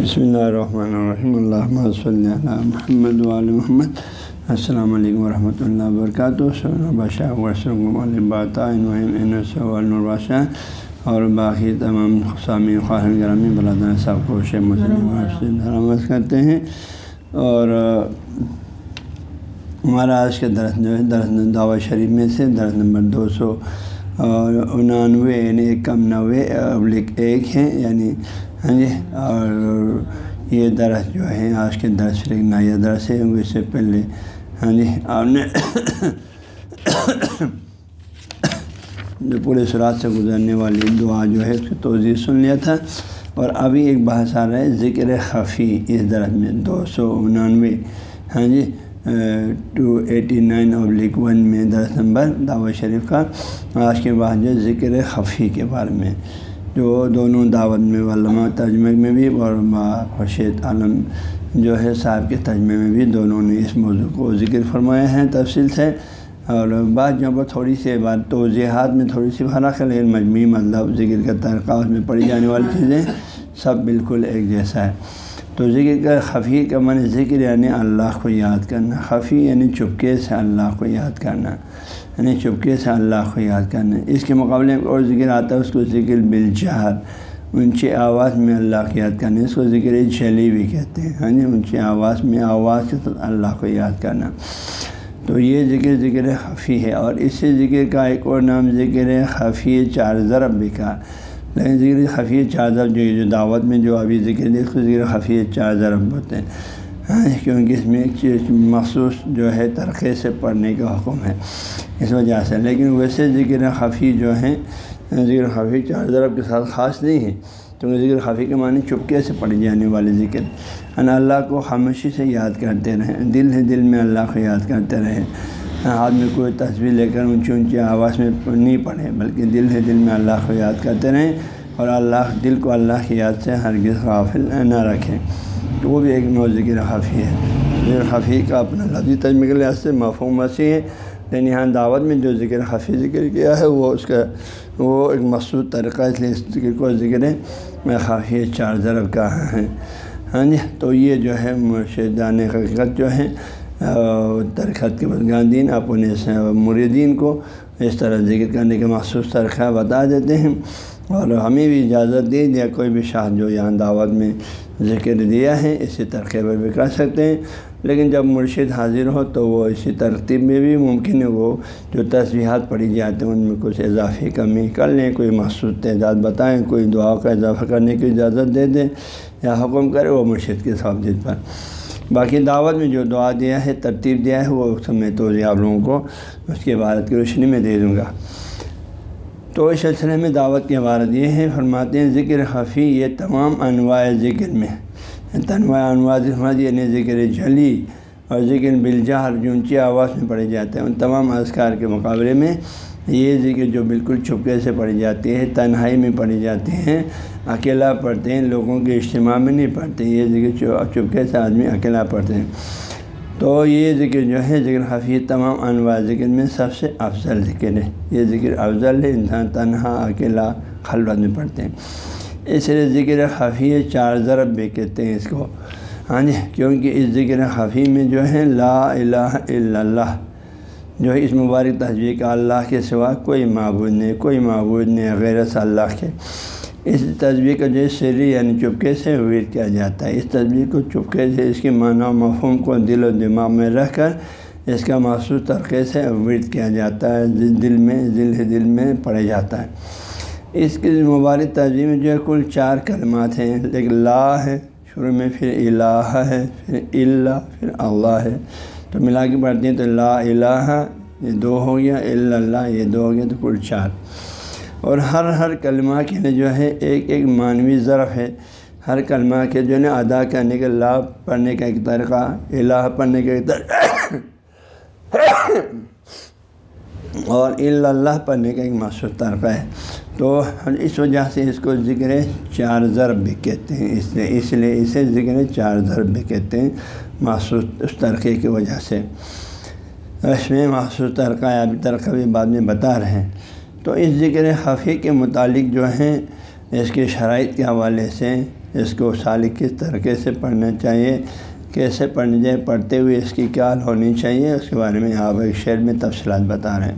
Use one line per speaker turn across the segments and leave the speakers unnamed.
بسم اللہ الرحمن الرحیم اللہ صلی اللہ محمد علیہ محمد السلام علیکم ورحمۃ اللہ وبرکاتہ بادشاہ بادشاہ اور باقی تمام سامی خواہن گرامی برادر صاحب کو شیخ مسلم درآمد کرتے ہیں اور ہمارا آج کا درخت جو ہے درخت دعوت شریف میں سے درخت نمبر دو سو اور انانوے یعنی ایک کم نوے ابلک ایک ہیں یعنی ہاں جی اور یہ درخت جو ہے آج کے درس ایک نیا درس ہے اس سے پہلے ہاں جی آپ نے جو پورے سرات سے گزرنے والی دعا جو ہے، اس کی توضیع سن لیا تھا۔ اور ابھی ایک بحث آ رہا ہے، ذکر خفی، اس درخت میں دو سو انانوے ہاں جی ٹو ایٹی نائن ابلک ون میں درس نمبر دعوت شریف کا۔ آج کے بعد جو ذکر خفی کے بارے میں، جو دونوں دعوت میں علامہ ترجمے میں بھی اور خورشید عالم جو ہے صاحب کے ترجمے میں بھی دونوں نے اس موضوع کو ذکر فرمایا ہے تفصیل سے۔ اور بعض جہاں پر تھوڑی سی بات، توضیحات میں تھوڑی سی فرق ہے لیکن مجموعی مطلب ذکر کا طریقہ اس میں پڑھی جانے والی چیزیں سب بالکل ایک جیسا ہے۔ تو ذکر کا خفی کا من ذکر یعنی اللہ کو یاد کرنا. خفی یعنی چپکے سے اللہ کو یاد کرنا یعنی چپکے سے اللہ کو یاد کرنا. اس کے مقابلے میں اور ذکر آتا ہے، اس کو ذکر بالجہر، اونچی آواز میں اللہ کو یاد کرنا. اس کو ذکر جلی بھی کہتے ہیں ہاں جی اونچی آواز میں آواز کے ساتھ اللہ کو یاد کرنا. تو یہ ذکر ذکر خفی ہے. اور اس ذکر کا ایک اور نام ذکر خفی چار ضرب بھی کہا لیکن ذکر خفی چار ضرب جو جو دعوت میں جو ابھی ذکر دے اس کو ذکر خفی چار ضرب ہوتے ہیں ہاں، کیونکہ اس میں ایک چیز مخصوص جو ہے، ترقی سے پڑھنے کا حکم ہے۔ اس وجہ سے، لیکن ویسے ذکر خفی جو ہیں ذکر خفی چار ضرب کے ساتھ خاص نہیں ہے۔ کیونکہ ذکر خفی کے معنی چپکے سے پڑھی جانے والے ذکر۔ یعنی اللہ کو خاموشی سے یاد کرتے رہیں۔ دل ہے، دل میں اللہ کو یاد کرتے رہیں۔ ہاتھ میں کوئی تصویر لے کر اونچی اونچی آواز میں نہیں پڑھیں بلکہ دل ہے دل میں اللہ کو یاد کرتے رہیں اور اللہ، دل کو اللہ کی یاد سے ہرگز غافل نہ رکھیں۔ تو وہ بھی ایک نو ذکر خفی ہے۔ ذکر خفی کا اپنا لفظی تجمے کے لحاظ سے مفہوم وسیع ہے۔ لیکن یہاں دعوت میں جو ذکر خفی ذکر کیا ہے، وہ اس کا، وہ ایک مخصوص طریقہ اس لیے اس ذکر کو ذکر ہے میں خافی چار ضرب کا ہے۔ ہاں جی تو یہ جو ہے مرشدان حقیقت جو ہے درخت کے بعد گاندین اپنے مریدین کو اس طرح ذکر کرنے کا مخصوص طریقہ بتا دیتے ہیں اور ہمیں بھی اجازت دے دیا کوئی بھی شاہ جو یہاں دعوت میں ذکر دیا ہے، اسی طریقے پر بھی کر سکتے ہیں۔ لیکن جب مرشد حاضر ہو تو وہ اسی ترتیب میں بھی ممکن ہے وہ جو تصویحات پڑھی جاتے ہیں، ان میں کچھ اضافی کمی کر لیں، کوئی مخصوص تعداد بتائیں، کوئی دعا کا اضافہ کرنے کی اجازت دے دیں یا حکم کرے وہ مرشد کے ثابت پر۔ باقی دعوت میں جو دعا دیا ہے، ترتیب دیا ہے، وہ سب میں تو جی آپ لوگوں کو اس کی عبارت کی روشنی میں دے دوں گا۔ تو اس سلسلے میں دعوت کی عبارت یہ ہے، فرماتے ہیں، ذکر خفی یہ تمام انواع ذکر میں۔ تنوع انواع یعنی ذکر جلی اور ذکر بلجہر جو اونچی آواز میں پڑھے جاتے ہیں۔ ان تمام اذکار کے مقابلے میں یہ ذکر جو بالکل چھپکے سے پڑھی جاتی ہے تنہائی میں پڑھی جاتی ہیں۔ اکیلا پڑھتے ہیں، لوگوں کے اجتماع میں نہیں پڑھتے، یہ ذکر چپکے سے آدمی اکیلا پڑھتے ہیں۔ تو یہ ذکر جو ہے، ذکر حفیظ تمام انواع ذکر میں سب سے افضل ذکر ہے۔ یہ ذکر افضل ہے، انسان تنہا، اکیلا، خلوت میں پڑھتے ہیں۔ اس لیے ذکر خفی چار ضرب بھی کہتے ہیں اس کو۔ ہاں جی کیونکہ اس ذکر خفی میں جو ہے، لا الہ الا اللہ، جو ہے، اس مبارک تجویز کا اللہ کے سوا کوئی معبود نہیں، کوئی معبود نہیں، غیر اللہ کے۔ اس تصویر کا جو سری یعنی چپکے سے ویر کیا جاتا ہے۔ اس تصویر کو چپکے سے اس کے معنی و مفہوم کو دل و دماغ میں رکھ کر اس کا مخصوص طریقے سے ورد کیا جاتا ہے۔ دل میں دل دل میں پڑھا جاتا ہے۔ اس کی مبارک تجویز میں جو ہے کل چار کلمات ہیں۔ لیکن لا ہے، شروع میں پھر الہ ہے، پھر اللہ پھر اللہ ہے۔ تو ملا کے پڑھتے ہیں تو لا الہ، یہ دو ہو گیا اللہ، یہ دو ہو گیا، تو کل چار۔ اور ہر ہر کلمہ کے لیے جو ہے ایک ایک معنوی ظرف ہے۔ ہر کلمہ کے جو ہے نا ادا کرنے کے لا پڑھنے کا ایک طریقہ، الہ پڑھنے کا ایک طریقہ۔ اور اللہ پڑھنے کا ایک مخصوص طریقہ ہے۔ تو اس وجہ سے اس کو ذکر چار ضرب بھی کہتے ہیں۔ اس لیے اس لیے اسے ذکر چار ضرب بھی کہتے ہیں مخصوص اس طریقے کی وجہ سے۔ اس میں مخصوص طریقہ یا طریقہ بھی بعد میں بتا رہے ہیں۔ تو اس ذکر خفی کے متعلق جو ہیں، اس کے شرائط کے حوالے سے، اس کو سالک کس طریقے سے پڑھنا چاہیے، کیسے پڑھنی چاہیے، پڑھتے ہوئے اس کی کیا ہونی چاہیے، اس کے بارے میں آپ ایک شعر میں تفصیلات بتا رہے ہیں۔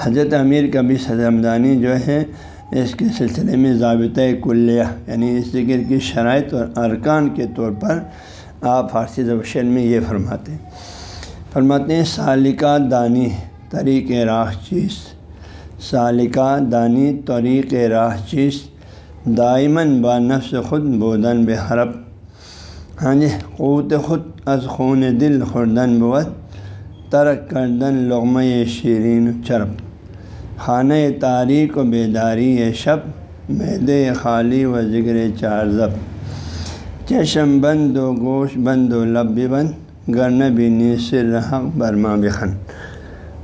حضرت امیر کبھی صدمدانی جو ہے اس کے سلسلے میں ضابطۂ کلیہ یعنی اس ذکر کی شرائط اور ارکان کے طور پر آپ فارسی زبشن میں یہ فرماتے ہیں۔ فرماتے ہیں، سالکہ دانی، طریق راہ چیز۔ سالکہ دانی طریق راہ چیز دائمن با نفس خود بودن بے حرب۔ ہاں جی قوت خود از خون دل خوردن بود، ترک کردن لغمہ شیرین چرب۔ خانہ تاریخ و بیداری شب مید خالی و ذکر چار ضب چشم بند و گوشت بند و لب بھی بند گرن بینی سر حق برما بخن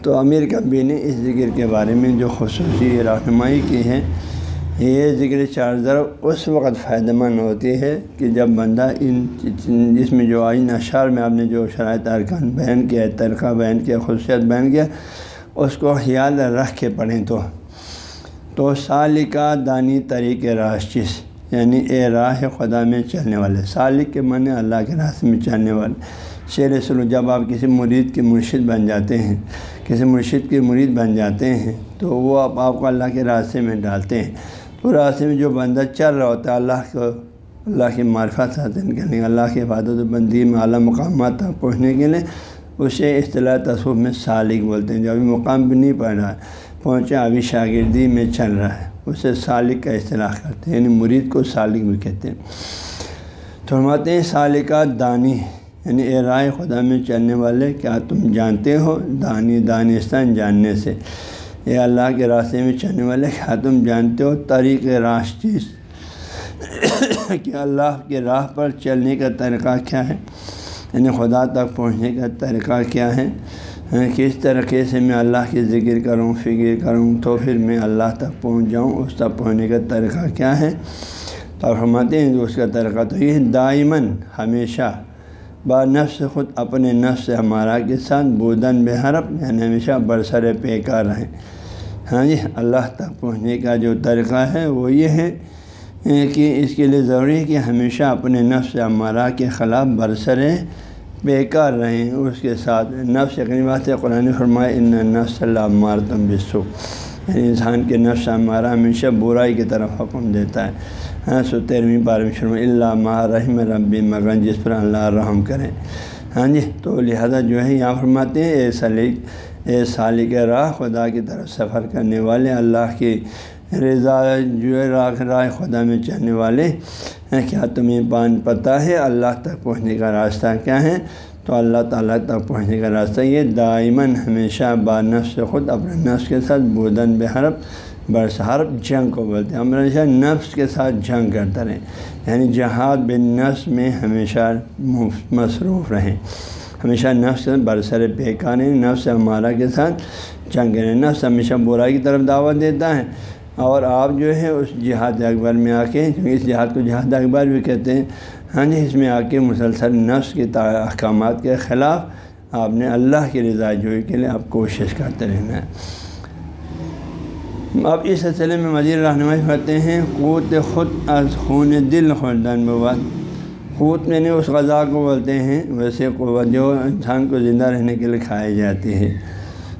تو امیر کبی نے اس ذکر کے بارے میں جو خصوصی رہنمائی کی ہے، یہ ذکر چار ضرب اس وقت فائدہ مند ہوتی ہے کہ جب بندہ ان جس میں جو آئین اشعار میں آپ نے جو شرائط ارکان بیان کیا ترقہ بیان کیا، خصوصیت بیان کیا، اس کو خیال رکھ کے پڑھیں تو تو سالکہ دانی طریق راشچس یعنی اے راہ خدا میں چلنے والے۔ سالک کے معنی اللہ کے راستے میں چلنے والے۔ شیر سلو جب آپ کسی مرید کے مرشد بن جاتے ہیں کسی مرشد کے مرید بن جاتے ہیں، تو وہ آپ آپ کو اللہ کے راستے میں ڈالتے ہیں۔ تو راستے میں جو بندہ چل رہا ہوتا ہے، اللہ کو اللہ کی معرفت حاصل کرنے کے اللہ کی حفاظت و بندی میں اعلیٰ مقامات تک پہنچنے کے لیے اسے اصطلاح تصوف میں سالک بولتے ہیں، جو ابھی مقام بھی نہیں پڑھ رہا ہے پہنچا ابھی شاگردی میں چل رہا ہے۔ اسے سالک کا اصطلاح کرتے ہیں یعنی مرید کو سالک بھی کہتے ہیں۔ تو فرماتے ہیں سالکہ دانی یعنی اے رائے خدا میں چلنے والے، کیا تم جانتے ہو؟ دانی دانستان جاننے سے۔ یہ اللہ کے راستے میں چلنے والے، کیا تم جانتے ہو؟ طریق راش چیز کہ اللہ کے راہ پر چلنے کا طریقہ کیا ہے؟ یعنی خدا تک پہنچنے کا طریقہ کیا ہے؟ ہاں، کس طریقے سے میں اللہ کی ذکر کروں، فکر کروں؟ تو پھر میں اللہ تک پہنچ جاؤں، اس تک پہنچنے کا طریقہ کیا ہے؟ تو فرماتے ہیں، اس کا طریقہ تو یہ دائمن ہمیشہ۔ با نفس خود اپنے نفس ہمارا کے ساتھ بودن بے حرف یعنی ہمیشہ برسر پیکار رہیں ہاں جی اللہ تک پہنچنے کا جو طریقہ ہے وہ یہ ہے کہ اس کے لیے ضروری ہے کہ ہمیشہ اپنے نفس ہمارا کے خلاف برسر بیکار رہیں اس کے ساتھ نفس یقینی بات ہے، قرآن فرمائے ان نفس اللہ مارتم بسو انسان کے نفس ہمارا ہمیشہ برائی کی طرف حکم دیتا ہے۔ ہاں سو تیرہویں بارہویں شروع اللہ ماہ رحم ربی مغن جس پر اللہ رحم کریں ہاں جی تو لہذا جو ہے، یہاں فرماتے ہیں، اے سلیق اے سالک راہ، خدا کی طرف سفر کرنے والے، اللہ کی رضا جو ہے، راہ راہ خدا میں چلنے والے ہاں، کیا تمہیں پان پتہ ہے؟ اللہ تک پہنچنے کا راستہ کیا ہے؟ تو اللہ تعالیٰ تک پہنچنے کا راستہ یہ دائمن ہمیشہ با نفس خود اپنے نفس کے ساتھ بودن بحرب برس حرب جنگ کو بولتے ہیں۔ ہمیشہ نفس کے ساتھ جنگ کرتا رہیں۔ یعنی جہاد بن نفس میں ہمیشہ مصروف رہیں۔ ہمیشہ نفس برسر بیکان نفس ہمارا کے ساتھ جنگ کریں۔ نفس ہمیشہ برائی کی طرف دعوت دیتا ہے۔ اور آپ جو ہے اس جہاد اکبر میں آ کے اس جہاد کو جہاد اکبر بھی کہتے ہیں۔ ہاں جی اس میں آ کے مسلسل نفس کے احکامات کے خلاف آپ نے اللہ کی رضا جوئی کے لیے آپ کوشش کرتے رہنا ہے۔ اب اس سلسلے میں مزید رہنمائی کرتے ہیں، قوت خود از خون دل خوردن بواد قوت میں نے اس غذا کو بولتے ہیں، ویسے قوت جو انسان کو زندہ رہنے کے لیے کھائی جاتی ہے۔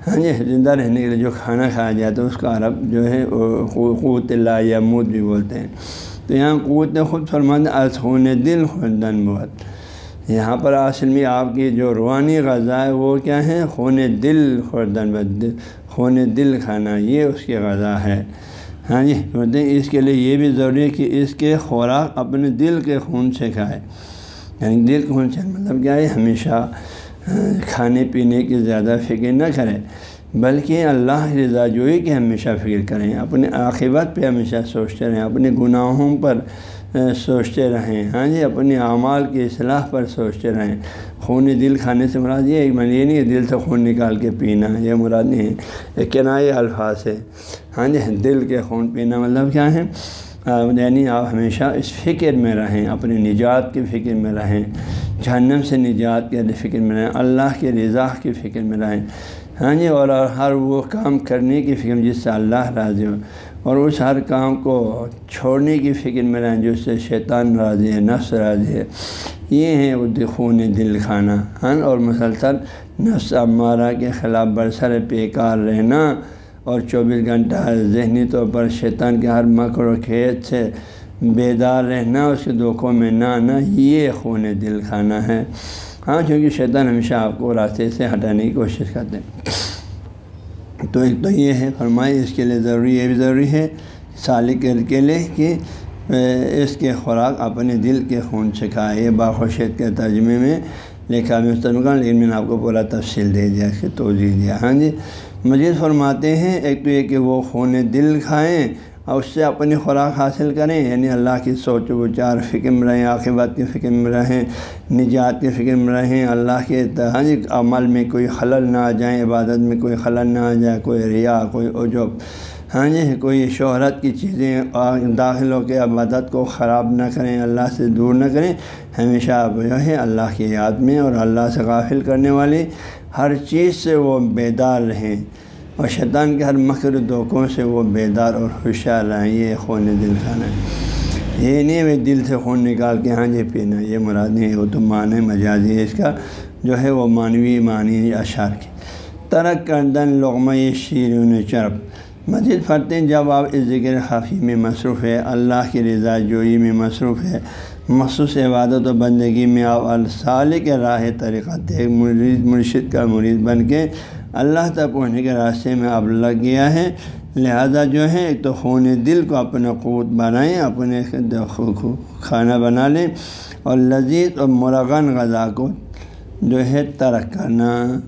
ہاں جی زندہ رہنے کے لیے جو کھانا کھایا جاتا ہے، اس کا عرب جو ہے، قوت اللہ یا مود بھی بولتے ہیں۔ تو یہاں قوت خود فرماند از خون دل خوردن بہت. یہاں پر اصل میں آپ کی جو روحانی غذا ہے وہ کیا ہے؟ خون دل خوردن بد خون دل کھانا، یہ اس کی غذا ہے۔ ہاں جی بولتے ہیں اس کے لیے یہ بھی ضروری ہے کہ اس کے خوراک اپنے دل کے خون سے کھائے۔ یعنی دل کے خون سے مطلب کیا ہے؟ ہمیشہ کھانے پینے کی زیادہ فکر نہ کریں بلکہ اللہ رضا جوئی کی ہمیشہ فکر کریں، اپنے عاقبت پہ ہمیشہ سوچتے رہیں، اپنے گناہوں پر سوچتے رہیں۔ ہاں جی اپنے اعمال کی اصلاح پر سوچتے رہیں۔ خون دل کھانے سے مراد یہ ایک یہ نہیں دل سے خون نکال کے پینا، یہ مراد نہیں ہے۔ یہ کنائی الفاظ ہے۔ ہاں جی دل کے خون پینا مطلب کیا ہے؟ یعنی آپ ہمیشہ اس فکر میں رہیں، اپنی نجات کی فکر میں رہیں۔ جہنم سے نجات کے فکر میں رہیں، اللہ کے رضا کی فکر میں رہیں۔ ہاں جی اور ہر وہ کام کرنے کی فکر جس سے اللہ راضی ہو اور اس ہر کام کو چھوڑنے کی فکر میں رہیں جو اس سے شیطان راضی ہے، نفس راضی ہے۔ یہ ہے وہ خون دل کھانا ہن اور مسلسل نفس امارہ کے خلاف برسر پیکار رہنا اور چوبیس گھنٹہ ذہنی طور پر شیطان کے ہر مکر و کھیت سے بیدار رہنا، اس کے دکھوں میں نہ آنا یہ خون دل کھانا ہے۔ ہاں چونکہ شیطان ہمیشہ آپ کو راستے سے ہٹانے کی کوشش کرتے ہیں۔ تو ایک تو یہ ہے فرمائی اس کے لیے ضروری، یہ بھی ضروری ہے سالک کے لیے کہ اس کے خوراک اپنے دل کے خون سے کھائے، یہ باخوشیت کے ترجمے میں لکھا مستمکن لیکن میں نے آپ کو پورا تفصیل دے دیا، اس کی توضیع دیا۔ ہاں جی مزید فرماتے ہیں، ایک تو یہ کہ وہ خون دل کھائیں اور اس سے اپنی خوراک حاصل کریں یعنی اللہ کی سوچ و چار فکر میں رہیں عاقبات کی فکر میں رہیں، نجات کی فکر میں رہیں، اللہ کے ہاں عمل میں کوئی خلل نہ آ جائیں عبادت میں کوئی خلل نہ آ جائے، کوئی ریا، کوئی عجب۔ ہاں جی کوئی شہرت کی چیزیں داخل ہو کے عبادت کو خراب نہ کریں، اللہ سے دور نہ کریں۔ ہمیشہ آپ جو ہے اللہ کی یاد میں اور اللہ سے غافل کرنے والی ہر چیز سے وہ بیدار رہیں۔ اور شیطان کے ہر مکر دھوکوں سے وہ بیدار اور ہوشیار رہیں یہ خون دل کھانا یہ نہیں ہے، دل سے خون نکال کے ہاں جی پینا، یہ مراد نہیں ہے، وہ تو معنی مجازی ہے۔ اس کا جو ہے وہ معنوی معنی اشعار کی۔ ترک کردن لغمہ شیرون چرب مزید فرتے جب آپ اس ذکر خفی میں مصروف ہے، اللہ کی رضا جوئی میں مصروف ہے۔ مخصوص عبادت و بندگی میں آپ الصال کے راہ طریقہ مرشد کا مرید بن کے اللہ تک پہنچنے کے راستے میں آپ لگ گیا ہے۔ لہذا جو ہے، ایک تو خون دل کو اپنا قوت بنائیں، اپنے کھانا بنا لیں اور لذیذ اور مرغن غذا کو جو ہے ترک کرنا۔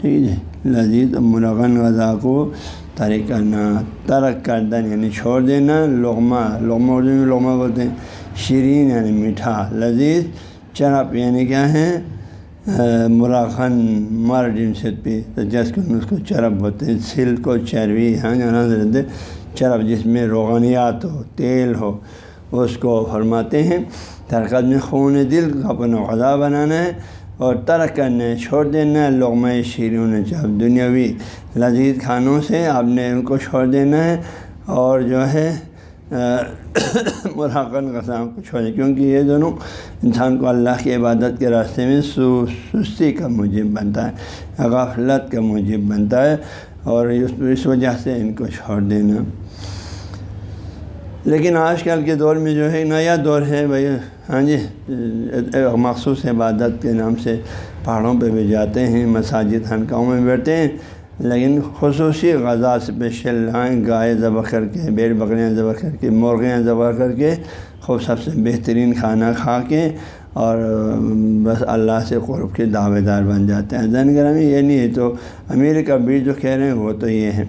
ٹھیک ہے جی؟ لذیذ اور مرغن غذا کو ترک کرنا۔ ترک کردن یعنی چھوڑ دینا۔ لغمہ لغمہ اردو میں لغمہ بولتے ہیں، شیرین یعنی میٹھا۔ لذیذ چرپ یعنی کیا ہے؟ مراخن مر جنسیت پہ تو جس کو اس کو چرپ ہوتے ہیں سل کو چربی ہاں جانا رہتے چرپ جس میں روغنیات ہو، تیل ہو، اس کو فرماتے ہیں، ترکت میں خون دل کا اپنا خدا بنانا ہے اور ترک کرنے چھوڑ دینا ہے لغمہ شیرون جب دنیاوی لذیذ کھانوں سے آپ نے ان کو چھوڑ دینا ہے اور جو ہے مراقن قسم کو چھوڑیں کیونکہ یہ دونوں انسان کو اللہ کی عبادت کے راستے میں سستی کا موجب بنتا ہے، غفلت کا موجب بنتا ہے، اور اس وجہ سے ان کو چھوڑ دینا۔ لیکن آج کل کے دور میں جو ہے، نیا دور ہے بھائی۔ ہاں جی مخصوص عبادت کے نام سے پہاڑوں پہ بھی جاتے ہیں، مساجد خانقاہوں میں بیٹھتے ہیں۔ لیکن خصوصی غذا اسپیشل لائیں گائے ذبح کر کے بیڑ بکریاں ذبح کر کے، مرغیاں ذبح کر کے خوب سب سے بہترین کھانا کھا کے اور بس اللہ سے قرب کے دعوے دار بن جاتے ہیں۔ زین گرامی، یہ نہیں ہے تو امیر کبیر جو کہہ رہے ہیں وہ تو یہ ہے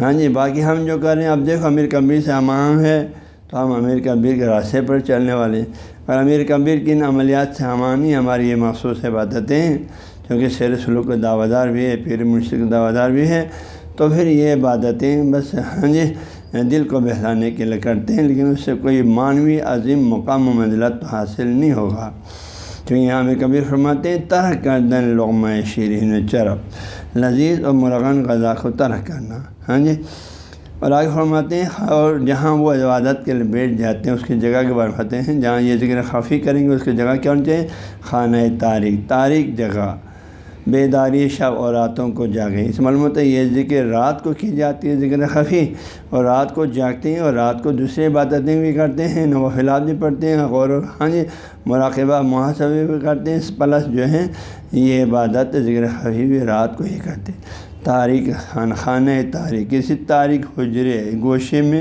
ہاں جی باقی ہم جو کر رہے ہیں، اب دیکھو امیر کبیر سے امام ہے تو ہم امیر کبیر کے راستے پر چلنے والے ہیں۔ اور امیر کبیر کی عملیات سے ہمانی ہماری یہ مخصوص عبادتیں کیونکہ سیر سلوک کا دعوے دار بھی ہے پیر مرشد دعوے دار بھی ہے تو پھر یہ عبادتیں بس ہاں جی دل کو بہلانے کے لیے کرتے ہیں، لیکن اس سے کوئی معنوی عظیم مقام و منزلت حاصل نہیں ہوگا۔ کیونکہ یہاں میں کبھی فرماتے ہیں، طرح کر دن لغمہ شیرین چرب، لذیذ اور مرغن غذا کو طرح کرنا۔ ہاں جی اور آگے فرماتے ہیں، اور جہاں وہ عبادت کے لیے بیٹھ جاتے ہیں، اس کی جگہ کے بارے ہیں، جہاں یہ ذکر خفی کریں گے، اس کی جگہ کیا ہونی چاہیے خانہ تاریخ تاریخ جگہ۔ بیداری شب اور راتوں کو جاگیں۔ اس معلومات یہ ذکر رات کو کی جاتی ہے، ذکر خفی۔ اور رات کو جاگتے ہیں اور رات کو دوسری عبادتیں بھی کرتے ہیں نوافلات بھی پڑھتے ہیں، غور ہاں جی مراقبہ، محاسبے بھی کرتے ہیں۔ پلس جو ہے یہ عبادت ذکر خفی بھی رات کو ہی کرتے۔ ہیں تاریخ خان خانہ تاریخ کسی تاریخ حجرے گوشے میں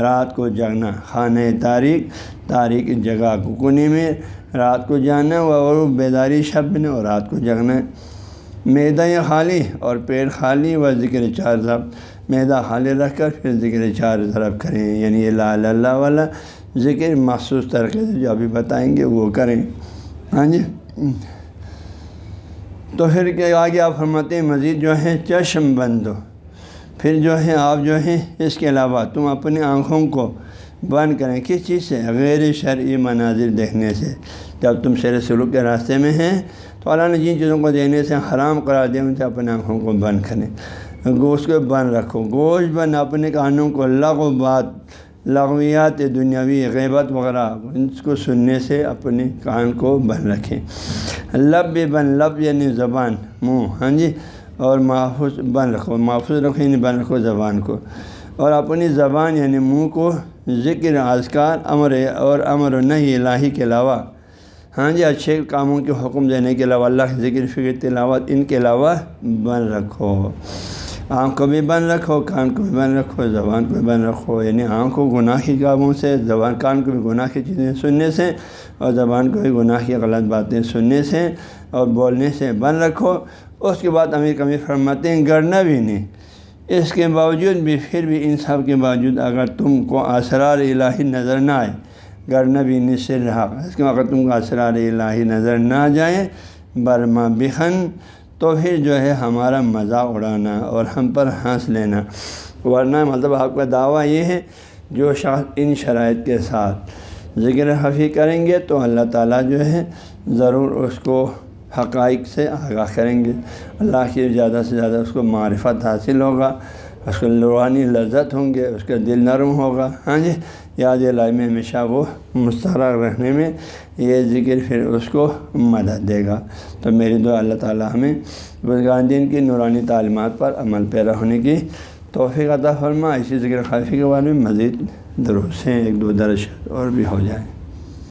رات کو جاگنا۔ خانہ تاریخ تاریخ جگہ ککنی میں رات کو جانا۔ اور بیداری شب میں اور رات کو جگنا میدا خالی اور پیٹ خالی و ذکر چار ضرب. میدا خالی رکھ کر پھر ذکر چار ضرب کریں. یعنی یہ لا اللہ والا ذکر مخصوص طریقے سے جو ابھی بتائیں گے وہ کریں. ہاں جی؟ تو پھر کہ آگے آپ فرماتے ہیں مزید جو ہے چشم بند ہو پھر جو ہے آپ جو ہے اس کے علاوہ تم اپنی آنکھوں کو بند کریں. کس چیز سے؟ غیر شرعی مناظر دیکھنے سے. جب تم شیر سلوک کے راستے میں ہیں تو اللہ نے جن چیزوں کو دینے سے حرام قرار دیں ان سے اپنے آنکھوں کو بند کریں۔ گوشت کو بند رکھو۔ گوشت بند، اپنے کانوں کو لغ بات لغویات دنیاوی غیبت وغیرہ اس کو سننے سے اپنے کان کو بند رکھیں۔ لب بھی بند، لب یعنی زبان، منہ ہاں جی؟ اور محفوظ بند رکھو۔ محفوظ رکھو یعنی بند رکھو زبان کو۔ اور اپنی زبان یعنی منہ کو ذکر، اذکار، امر اور امر و نہیں الہی کے علاوہ۔ ہاں جی اچھے کاموں کے حکم دینے کے علاوہ، اللہ کے ذکر، فکر، تلاوت، ان کے علاوہ بند رکھو۔ آنکھ کو بھی بند رکھو، کان کو بھی بند رکھو، زبان کو بھی بند رکھو۔ یعنی آنکھ کو گناہ کی کاموں سے، زبان، کان کو بھی گناہ کی چیزیں سننے سے، اور زبان کو بھی گناہ کی غلط باتیں سننے سے اور بولنے سے بند رکھو۔ اس کے بعد امیر کمی فرماتے ہیں گرنا بھی نہیں۔ اس کے باوجود بھی، پھر بھی ان سب کے باوجود اگر تم کو اسرار الہی نظر نہ آئے گرنا بھی نہیں سے رہا۔ اس کے اگر تم کو اسرار الہی نظر نہ جائے برما بخن، تو پھر جو ہے ہمارا مذاق اڑانا اور ہم پر ہنس لینا۔ ورنہ مطلب آپ کا دعویٰ یہ ہے، جو شخص ان شرائط کے ساتھ ذکر حفیع کریں گے، تو اللہ تعالیٰ جو ہے ضرور اس کو حقائق سے آگاہ کریں گے۔ اللہ کی زیادہ سے زیادہ اس کو معرفت حاصل ہوگا۔ اس کو روحانی لذت ہوں گے، اس کا دل نرم ہوگا۔ ہاں جی یاد لائی میں ہمیشہ وہ مسترک رہنے میں یہ ذکر پھر اس کو مدد دے گا۔ تو میری دعا اللہ تعالیٰ ہمیں دین کی نورانی تعلیمات پر عمل پیرا ہونے کی توفیق عطا فرما اسی ذکر خافی کے بارے میں مزید درست ہیں ایک دو درج اور بھی ہو جائیں۔